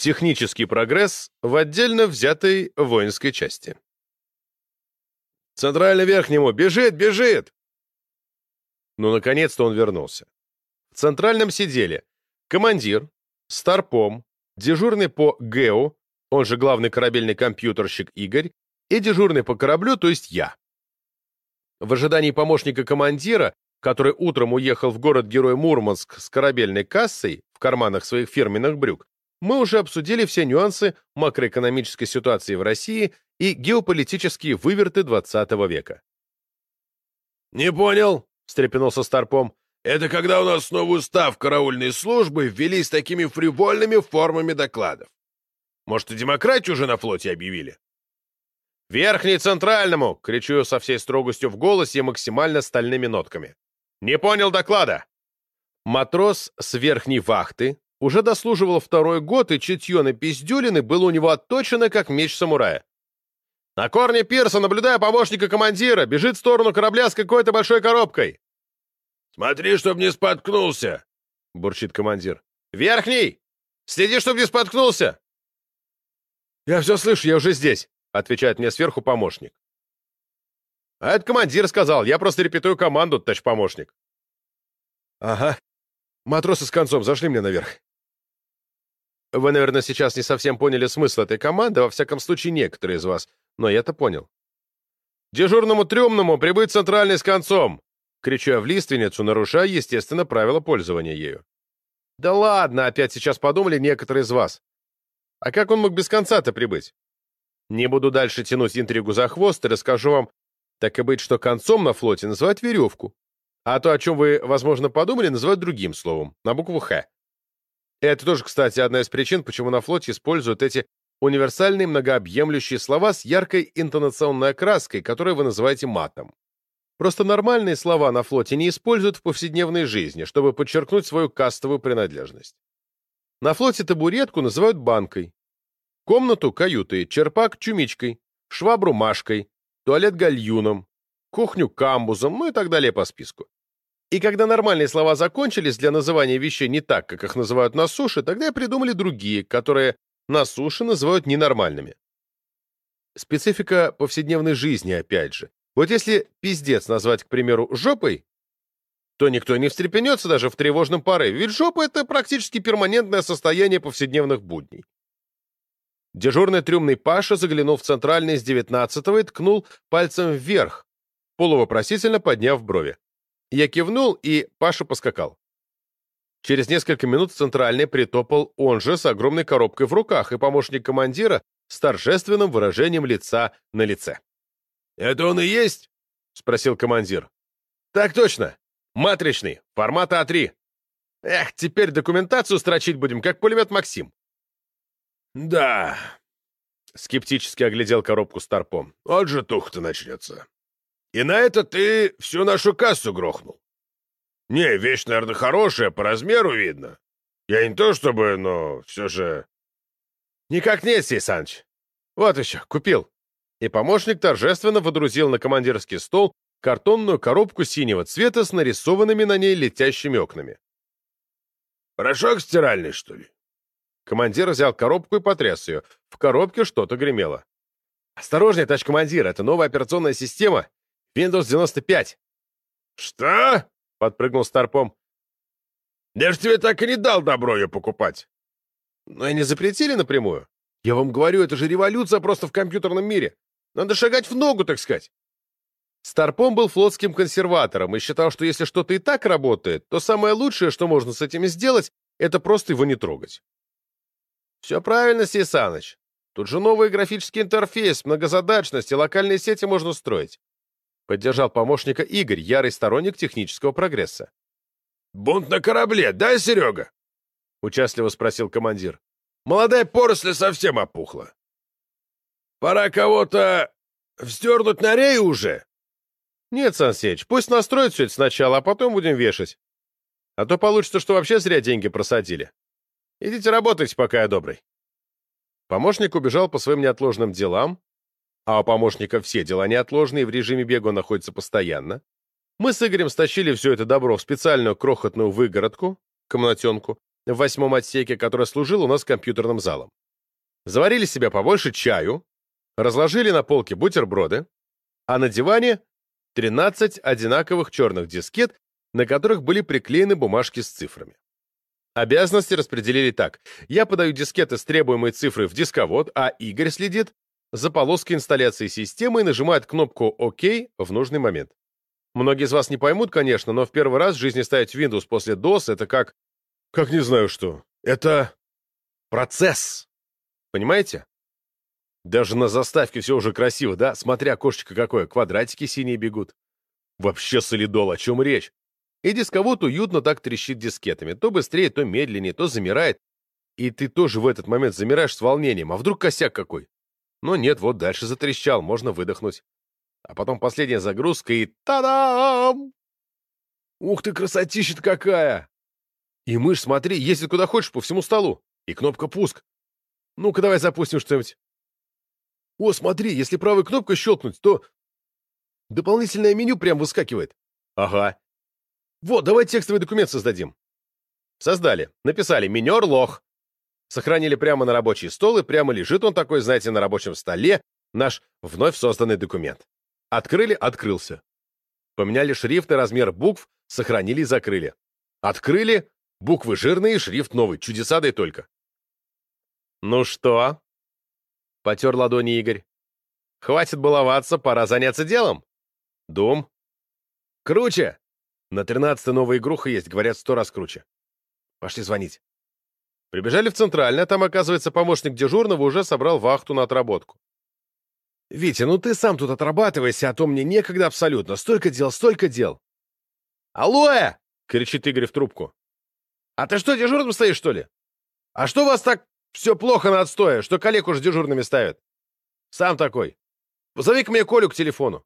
Технический прогресс в отдельно взятой воинской части. «Центрально верхнему! Бежит, бежит!» Ну, наконец-то он вернулся. В центральном сидели командир, старпом, дежурный по ГЭУ, он же главный корабельный компьютерщик Игорь, и дежурный по кораблю, то есть я. В ожидании помощника командира, который утром уехал в город-герой Мурманск с корабельной кассой в карманах своих фирменных брюк, мы уже обсудили все нюансы макроэкономической ситуации в России и геополитические выверты XX века. «Не понял», — встрепенулся Старпом. «Это когда у нас новый устав караульной службы ввели с такими фривольными формами докладов. Может, и демократию уже на флоте объявили?» «Верхний центральному!» — кричу со всей строгостью в голосе и максимально стальными нотками. «Не понял доклада!» Матрос с верхней вахты уже дослуживал второй год, и чутье на пиздюлины было у него отточено, как меч самурая. «На корне пирса наблюдая помощника командира, бежит в сторону корабля с какой-то большой коробкой!» «Смотри, чтоб не споткнулся!» — бурчит командир. «Верхний! Следи, чтоб не споткнулся!» «Я все слышу, я уже здесь!» — отвечает мне сверху помощник. «А это командир сказал, я просто репетую команду, тач помощник». «Ага. Матросы с концом зашли мне наверх». Вы, наверное, сейчас не совсем поняли смысл этой команды, во всяком случае, некоторые из вас, но я-то понял. «Дежурному трюмному прибыть центральный с концом!» Кричу я в лиственницу, нарушая, естественно, правила пользования ею. «Да ладно, опять сейчас подумали некоторые из вас. А как он мог без конца-то прибыть?» Не буду дальше тянуть интригу за хвост и расскажу вам, так и быть, что концом на флоте называют веревку, а то, о чем вы, возможно, подумали, называют другим словом, на букву «Х». Это тоже, кстати, одна из причин, почему на флоте используют эти универсальные многообъемлющие слова с яркой интонационной окраской, которые вы называете матом. Просто нормальные слова на флоте не используют в повседневной жизни, чтобы подчеркнуть свою кастовую принадлежность. На флоте табуретку называют банкой, Комнату — каютой, черпак — чумичкой, швабру — машкой, туалет — гальюном, кухню — камбузом, ну и так далее по списку. И когда нормальные слова закончились для называния вещей не так, как их называют на суше, тогда придумали другие, которые на суше называют ненормальными. Специфика повседневной жизни, опять же. Вот если пиздец назвать, к примеру, жопой, то никто не встрепенется даже в тревожном порыве, ведь жопа — это практически перманентное состояние повседневных будней. Дежурный трюмный Паша заглянул в центральный с девятнадцатого и ткнул пальцем вверх, полувопросительно подняв брови. Я кивнул, и Паша поскакал. Через несколько минут центральный притопал он же с огромной коробкой в руках и помощник командира с торжественным выражением лица на лице. «Это он и есть?» — спросил командир. «Так точно. Матричный, формата А3. Эх, теперь документацию строчить будем, как пулемет «Максим». «Да», — скептически оглядел коробку Старпом. «Вот же тух-то начнется. И на это ты всю нашу кассу грохнул. Не, вещь, наверное, хорошая, по размеру видно. Я не то чтобы, но все же...» «Никак нет, Сей Саныч. Вот еще, купил». И помощник торжественно водрузил на командирский стол картонную коробку синего цвета с нарисованными на ней летящими окнами. «Порошок стиральный, что ли?» Командир взял коробку и потряс ее. В коробке что-то гремело. «Осторожнее, товарищ командир, это новая операционная система. Windows 95». «Что?» — подпрыгнул Старпом. «Я ж тебе так и не дал добро ее покупать». «Но и не запретили напрямую. Я вам говорю, это же революция просто в компьютерном мире. Надо шагать в ногу, так сказать». Старпом был флотским консерватором и считал, что если что-то и так работает, то самое лучшее, что можно с этим сделать, это просто его не трогать. Все правильно, Сисаныч. Тут же новый графический интерфейс, многозадачность и локальные сети можно строить. Поддержал помощника Игорь, ярый сторонник технического прогресса. «Бунт на корабле, да, Серега?» Участливо спросил командир. «Молодая поросль совсем опухла. Пора кого-то вздернуть на рей уже?» «Нет, Сансеич, пусть настроят все это сначала, а потом будем вешать. А то получится, что вообще зря деньги просадили. Идите работайте, пока я добрый. Помощник убежал по своим неотложным делам, а у помощника все дела неотложные, в режиме бега находится постоянно. Мы с Игорем стащили все это добро в специальную крохотную выгородку, комнатенку, в восьмом отсеке, который служил у нас компьютерным залом. Заварили себе побольше чаю, разложили на полке бутерброды, а на диване 13 одинаковых черных дискет, на которых были приклеены бумажки с цифрами. Обязанности распределили так. Я подаю дискеты с требуемой цифрой в дисковод, а Игорь следит за полоской инсталляции системы и нажимает кнопку «Ок» в нужный момент. Многие из вас не поймут, конечно, но в первый раз в жизни ставить Windows после DOS — это как... Как не знаю что. Это... процесс. Понимаете? Даже на заставке все уже красиво, да? Смотря окошечко какое, квадратики синие бегут. Вообще солидол, о чем речь? И дисковод уютно так трещит дискетами. То быстрее, то медленнее, то замирает. И ты тоже в этот момент замираешь с волнением. А вдруг косяк какой? Но нет, вот дальше затрещал, можно выдохнуть. А потом последняя загрузка и та-дам! Ух ты, красотища какая! И мышь, смотри, ездит куда хочешь по всему столу. И кнопка пуск. Ну-ка давай запустим что-нибудь. О, смотри, если правой кнопкой щелкнуть, то дополнительное меню прям выскакивает. Ага. Вот, давай текстовый документ создадим. Создали. Написали «Минер лох». Сохранили прямо на рабочий стол, и прямо лежит он такой, знаете, на рабочем столе, наш вновь созданный документ. Открыли — открылся. Поменяли шрифт и размер букв, сохранили и закрыли. Открыли — буквы жирные, шрифт новый, чудеса да и только. «Ну что?» — потер ладони Игорь. «Хватит баловаться, пора заняться делом. Дум?» «Круче!» На тринадцатой новая игруха есть, говорят, сто раз круче. Пошли звонить. Прибежали в Центральное, там, оказывается, помощник дежурного уже собрал вахту на отработку. «Витя, ну ты сам тут отрабатывайся, а то мне некогда абсолютно. Столько дел, столько дел!» «Алло!» — кричит Игорь в трубку. «А ты что, дежурным стоишь, что ли? А что у вас так все плохо на отстое, что коллег уже дежурными ставят? Сам такой. Позови-ка мне Колю к телефону.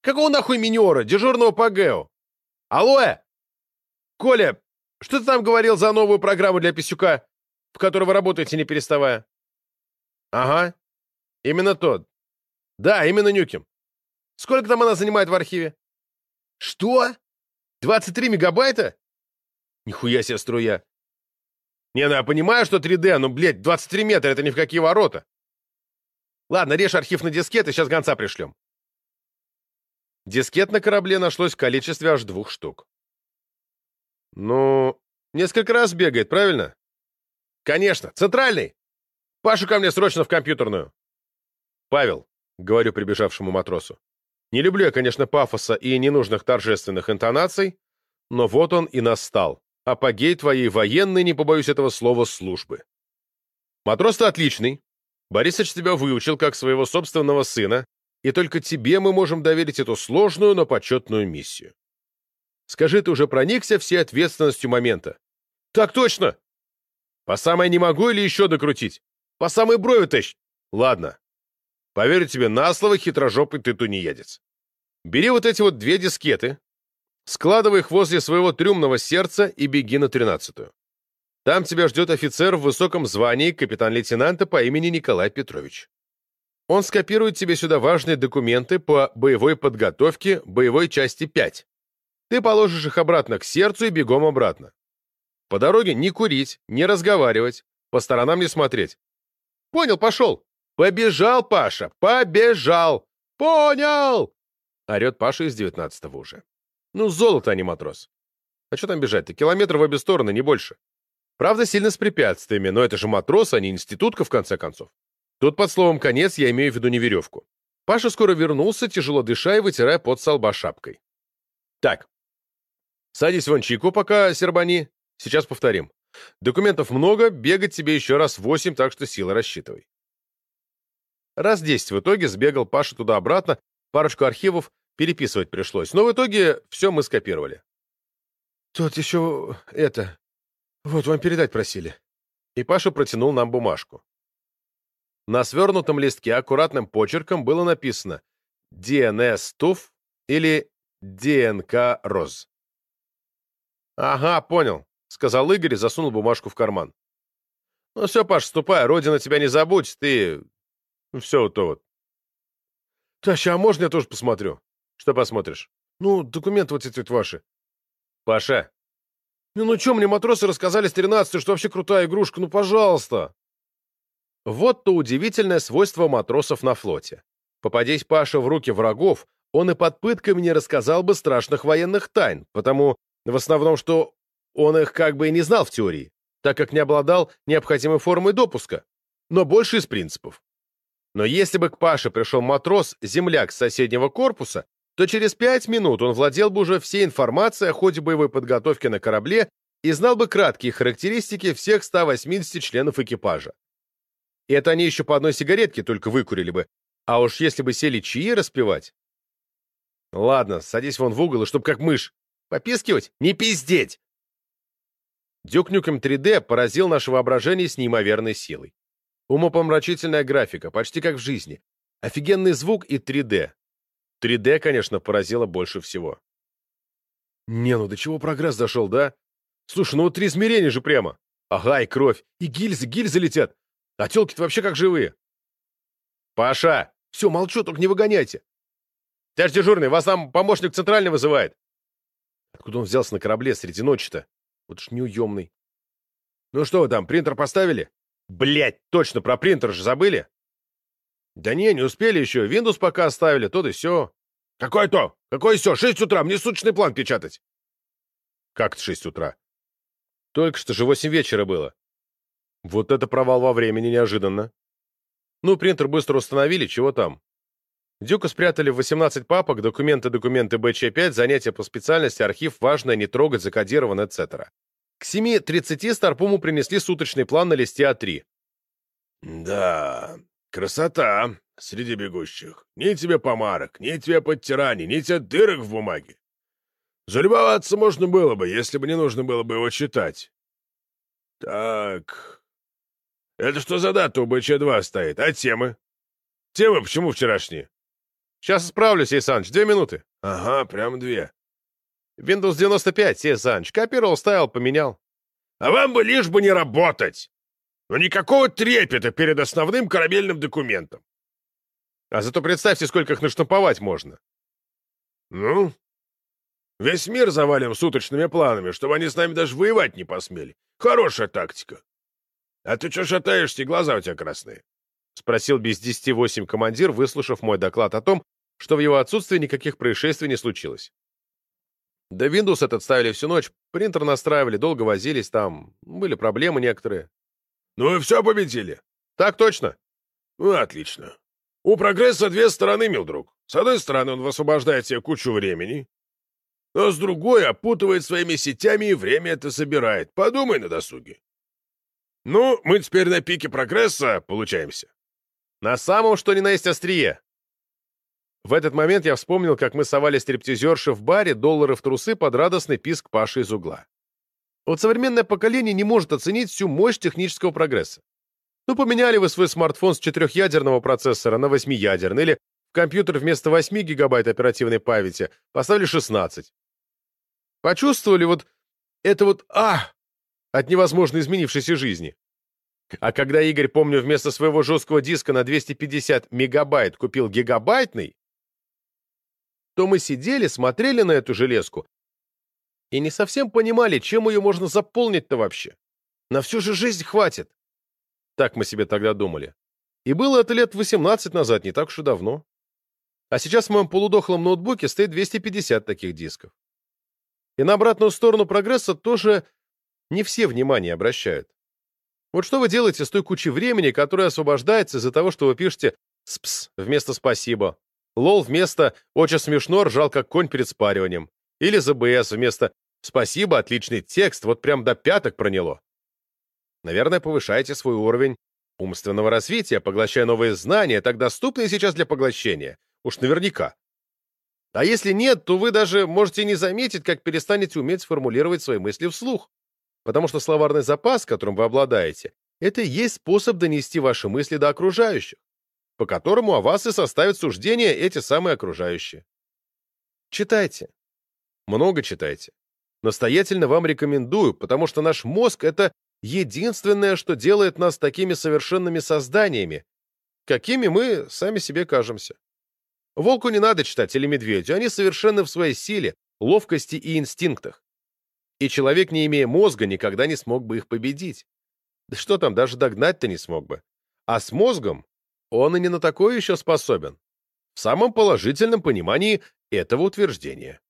Какого нахуй минера, дежурного по ГЭО? Алло! Коля, что ты там говорил за новую программу для Писюка, в которой вы работаете, не переставая? Ага, именно тот. Да, именно Нюким. Сколько там она занимает в архиве? Что? 23 мегабайта? Нихуя себе струя. Не, ну я понимаю, что 3D, но, блядь, 23 метра — это ни в какие ворота. Ладно, режь архив на дискет, и сейчас гонца пришлем. Дискет на корабле нашлось в количестве аж двух штук. Ну, несколько раз бегает, правильно? Конечно, центральный. Пашу ко мне срочно в компьютерную. Павел, говорю прибежавшему матросу. Не люблю я, конечно, пафоса и ненужных торжественных интонаций, но вот он и настал. Апогей твоей военной, не побоюсь этого слова, службы. Матрос-то отличный. Борисович тебя выучил как своего собственного сына, и только тебе мы можем доверить эту сложную, но почетную миссию. Скажи, ты уже проникся всей ответственностью момента? Так точно! По самой не могу или еще докрутить? По самой брови тащ... Ладно. Поверю тебе на слово, хитрожопый ты тунеядец. Бери вот эти вот две дискеты, складывай их возле своего трюмного сердца и беги на тринадцатую. Там тебя ждет офицер в высоком звании капитан-лейтенанта по имени Николай Петрович. Он скопирует тебе сюда важные документы по боевой подготовке боевой части 5. Ты положишь их обратно к сердцу и бегом обратно. По дороге не курить, не разговаривать, по сторонам не смотреть. Понял, пошел. Побежал, Паша, побежал. Понял! Орет Паша из девятнадцатого уже. Ну, золото, а не матрос. А что там бежать-то? Километр в обе стороны, не больше. Правда, сильно с препятствиями, но это же матрос, а не институтка, в конце концов. Тут под словом «конец» я имею в виду не веревку. Паша скоро вернулся, тяжело дыша и вытирая пот со лба шапкой. Так. Садись вон чайку пока, сербани. Сейчас повторим. Документов много, бегать тебе еще раз восемь, так что силы рассчитывай. Раз десять в итоге сбегал Паша туда-обратно, парочку архивов переписывать пришлось, но в итоге все мы скопировали. Тут еще это... Вот вам передать просили. И Паша протянул нам бумажку. На свернутом листке аккуратным почерком было написано «ДНС ТУФ» или «ДНК РОЗ». «Ага, понял», — сказал Игорь и засунул бумажку в карман. «Ну все, Паш, ступай, родина тебя не забудь, ты... Ну, все вот то вот». «Таща, а можно я тоже посмотрю?» «Что посмотришь?» «Ну, документы вот эти вот ваши». «Паша». Ну, ну что мне матросы рассказали с 13 что вообще крутая игрушка, ну пожалуйста. Вот то удивительное свойство матросов на флоте. Попадись Паша в руки врагов, он и под пытками не рассказал бы страшных военных тайн, потому в основном, что он их как бы и не знал в теории, так как не обладал необходимой формой допуска, но больше из принципов. Но если бы к Паше пришел матрос-земляк с соседнего корпуса, то через пять минут он владел бы уже всей информацией о ходе боевой подготовки на корабле и знал бы краткие характеристики всех 180 членов экипажа. И это они еще по одной сигаретке только выкурили бы, а уж если бы сели чаи распивать... Ладно, садись вон в угол, и чтоб как мышь. Попискивать? Не пиздеть! Дюк Нюкем 3D поразил наше воображение с неимоверной силой. Умопомрачительная графика, почти как в жизни. Офигенный звук и 3D. 3D, конечно, поразило больше всего. Не, ну до чего прогресс дошел, да? Слушай, ну вот три измерения же прямо. Ага, и кровь, и гильзы, гильзы летят. А телки-то вообще как живые. Паша! Все, молчу, только не выгоняйте. Товарищ дежурный, вас там помощник центральный вызывает. Откуда он взялся на корабле среди ночи-то? Вот ж неуемный. Ну что вы там, принтер поставили? Блять, точно, про принтер же забыли? Да не, не успели еще. Windows пока оставили, то да все. Какое то? Какое все? Шесть утра, мне суточный план печатать. Как это шесть утра? Только что же восемь вечера было. Вот это провал во времени неожиданно. Ну, принтер быстро установили, чего там? Дюка спрятали в 18 папок, документы, документы БЧ-5, занятия по специальности, архив, важное, не трогать, закодировано, etc. К 7.30 Старпому принесли суточный план на листе А3. «Да, красота среди бегущих. Ни тебе помарок, ни тебе подтираний, ни тебе дырок в бумаге. Залюбоваться можно было бы, если бы не нужно было бы его читать. Так, это что за дата у БЧ-2 стоит? А темы? Темы почему вчерашние? Сейчас справлюсь, Исаныч, две минуты. Ага, прям две. Windows 95, Сей Саныч. Копировал, ставил, поменял. А вам бы лишь бы не работать. Но никакого трепета перед основным корабельным документом. А зато представьте, сколько их наштамповать можно. Ну, весь мир завалим суточными планами, чтобы они с нами даже воевать не посмели. Хорошая тактика. А ты что шатаешься, глаза у тебя красные? Спросил без десяти восемь командир, выслушав мой доклад о том, что в его отсутствии никаких происшествий не случилось. Да Windows этот ставили всю ночь, принтер настраивали, долго возились там, были проблемы некоторые. Ну и все победили? Так точно. Ну, отлично. У прогресса две стороны, мил друг. С одной стороны, он высвобождает себе кучу времени, но с другой опутывает своими сетями и время это собирает. Подумай на досуге. Ну, мы теперь на пике прогресса получаемся. На самом что ни на есть острие. В этот момент я вспомнил, как мы совали стриптизерши в баре доллары в трусы под радостный писк Паши из угла. Вот современное поколение не может оценить всю мощь технического прогресса. Ну, поменяли вы свой смартфон с четырехъядерного процессора на восьмиядерный, или в компьютер вместо 8 гигабайт оперативной памяти поставили 16. Почувствовали вот это вот «а» от невозможно изменившейся жизни. А когда Игорь, помню, вместо своего жесткого диска на 250 мегабайт купил гигабайтный, то мы сидели, смотрели на эту железку и не совсем понимали, чем ее можно заполнить-то вообще. На всю же жизнь хватит. Так мы себе тогда думали. И было это лет 18 назад, не так уж и давно. А сейчас в моем полудохлом ноутбуке стоит 250 таких дисков. И на обратную сторону прогресса тоже не все внимание обращают. Вот что вы делаете с той кучей времени, которая освобождается из-за того, что вы пишете «спс» вместо «спасибо», Лол вместо «очень смешно» ржал как конь перед спариванием. Или ЗБС вместо «спасибо, отличный текст, вот прям до пяток проняло». Наверное, повышаете свой уровень умственного развития, поглощая новые знания, так доступные сейчас для поглощения. Уж наверняка. А если нет, то вы даже можете не заметить, как перестанете уметь сформулировать свои мысли вслух. Потому что словарный запас, которым вы обладаете, это и есть способ донести ваши мысли до окружающих по которому о вас и составят суждения эти самые окружающие. Читайте. Много читайте. Настоятельно вам рекомендую, потому что наш мозг — это единственное, что делает нас такими совершенными созданиями, какими мы сами себе кажемся. Волку не надо читать или медведю, они совершенны в своей силе, ловкости и инстинктах. И человек, не имея мозга, никогда не смог бы их победить. Да что там, даже догнать-то не смог бы. А с мозгом он и не на такое еще способен. В самом положительном понимании этого утверждения.